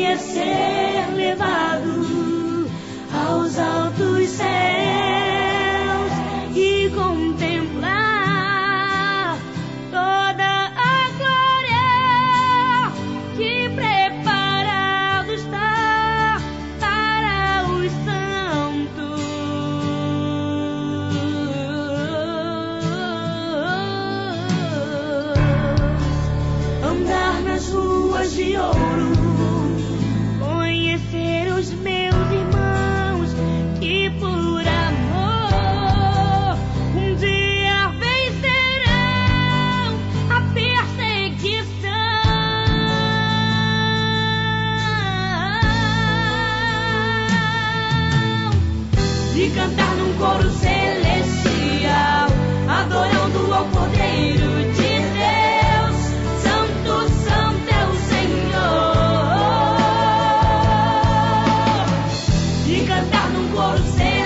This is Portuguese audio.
queria ser levado aos altos céus e contemplar toda a glória que preparado está para os santos. Andar nas ruas de ouro. e cantar num coro celestial, adorando ao Cordeiro de Deus, Santo, Santo é o Senhor, De cantar num coro celestial.